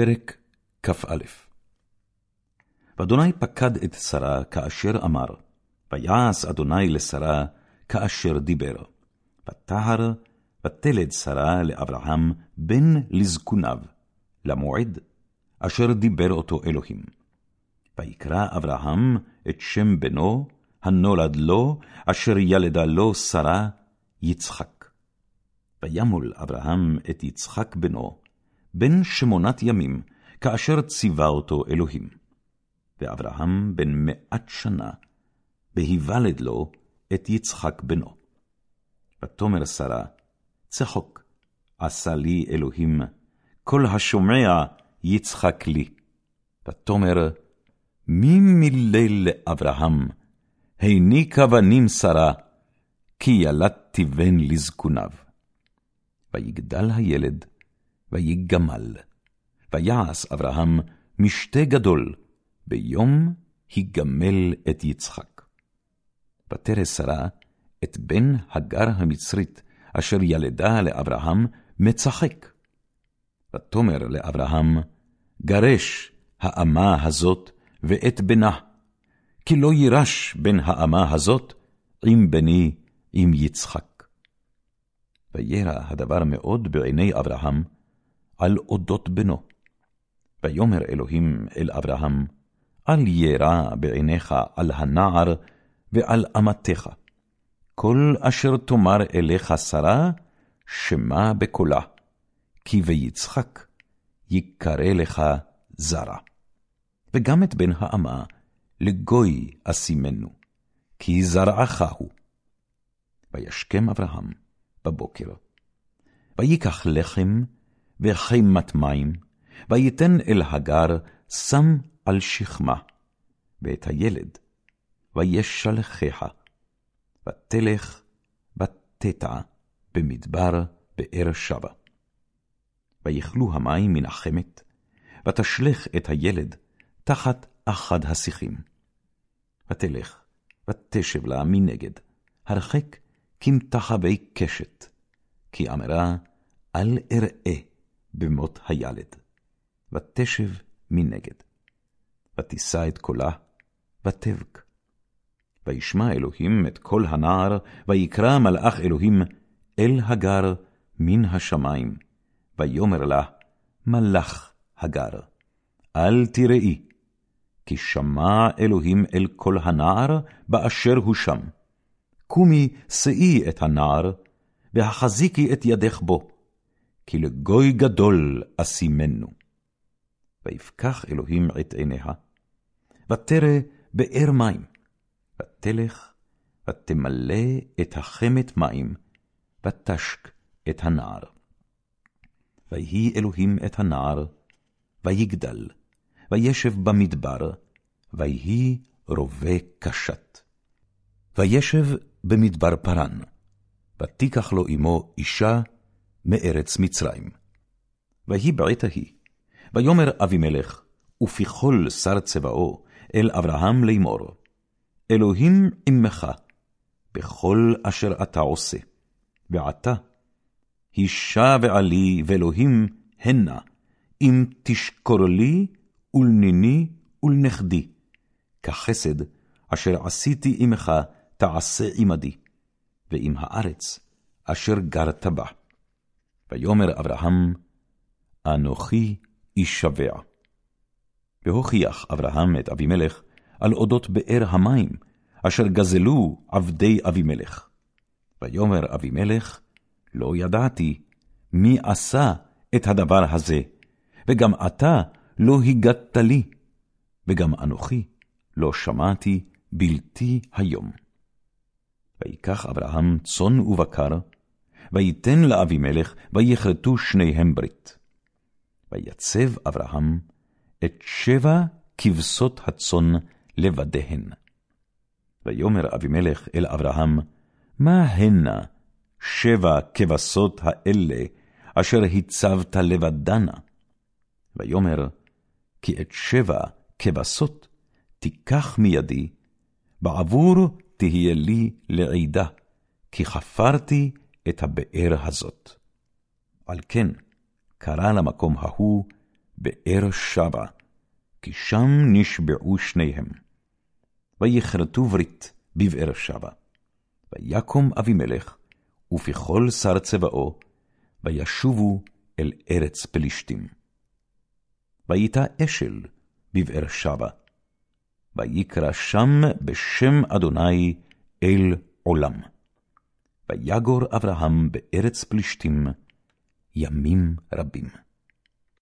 פרק כ"א ואדוני פקד את שרה כאשר אמר, ויעש אדוני לשרה כאשר דיבר. ותהר, ותלד שרה לאברהם בן לזקוניו, למועד, אשר דיבר אותו אלוהים. ויקרא אברהם את שם בנו, הנולד לו, אשר ילדה לו שרה, יצחק. וימול אברהם את יצחק בנו, בן שמונת ימים, כאשר ציווה אותו אלוהים. ואברהם בן מאת שנה, והיוולד לו את יצחק בנו. ותאמר שרה, צחוק, עשה לי אלוהים, כל השומע יצחק לי. ותאמר, מי מילל לאברהם, הניקה בנים שרה, כי ילדתי בן לזקוניו. ויגדל הילד, ויגמל. ויעש אברהם משתה גדול, ביום היגמל את יצחק. ותרא שרה את בן הגר המצרית, אשר ילדה לאברהם, מצחק. ותאמר לאברהם, גרש האמה הזאת ואת בנה, כי לא יירש בן האמה הזאת עם בני, עם יצחק. וירא הדבר מאוד בעיני אברהם, על אודות בנו. ויאמר אלוהים אל אברהם, אל ירא בעיניך על הנער ועל אמתך. כל אשר תאמר אליך שרה, שמע בקולה, כי ביצחק יקרא לך זרע. וגם את בן האמה לגוי אשימנו, כי זרעך הוא. וישכם אברהם בבוקר, ויקח לחם וחימת מים, ויתן אל הגר שם על שכמה, ואת הילד, וישלחך, ותלך ותטע במדבר באר שבה. ויכלו המים מן החמת, ותשלך את הילד תחת אחד השיחים. ותלך, ותשב לה מנגד, הרחק כמתחבי קשת, כי אמרה, אל אראה במות הילד. ותשב מנגד. ותישא את קולה, ותבק. וישמע אלוהים את קול הנער, ויקרא מלאך אלוהים אל הגר מן השמיים, ויאמר לה, מלאך הגר, אל תראי, כי שמע אלוהים אל קול הנער באשר הוא שם. קומי שאי את הנער, והחזיקי את ידך בו, כי לגוי גדול אשימנו. ויפקח אלוהים את עיניה, ותרא באר מים, ותלך, ותמלא את החמת מים, ותשק את הנער. ויהי אלוהים את הנער, ויגדל, וישב במדבר, ויהי רובה קשת. וישב במדבר פרן, ותיקח לו עמו אישה מארץ מצרים. ויהי בעת ההיא, ויאמר אבימלך, ופיכול שר צבאו, אל אברהם לאמור, אלוהים עמך, בכל אשר אתה עושה, ועתה, אישה ועלי ואלוהים הנה, אם תשקור לי ולניני ולנכדי, כחסד אשר עשיתי עמך תעשה עמדי, ועם הארץ אשר גרת בה. ויאמר אברהם, אנוכי אישבע. והוכיח אברהם את אבימלך על אודות באר המים, אשר גזלו עבדי אבימלך. ויאמר אבימלך, לא ידעתי מי עשה את הדבר הזה, וגם אתה לא הגדת לי, וגם אנוכי לא שמעתי בלתי היום. ויקח אברהם צאן ובקר, ויתן לאבימלך, ויכרתו שניהם ברית. ויצב אברהם את שבע כבשות הצאן לבדיהן. ויאמר אבימלך אל אברהם, מה הנה שבע כבשות האלה אשר הצבת לבדנה? ויאמר, כי את שבע כבשות תיקח מידי, בעבור תהיה לי לעידה, כי חפרתי את הבאר הזאת. על כן קרא למקום ההוא באר שבע, כי שם נשבעו שניהם. ויכרתו ברית בבאר שבע. ויקום אבימלך, ופכל שר צבאו, וישובו אל ארץ פלישתים. ויתה אשל בבאר שבע, ויקרא שם בשם אדוני אל עולם. ויגור אברהם בארץ פלישתים ימים רבים.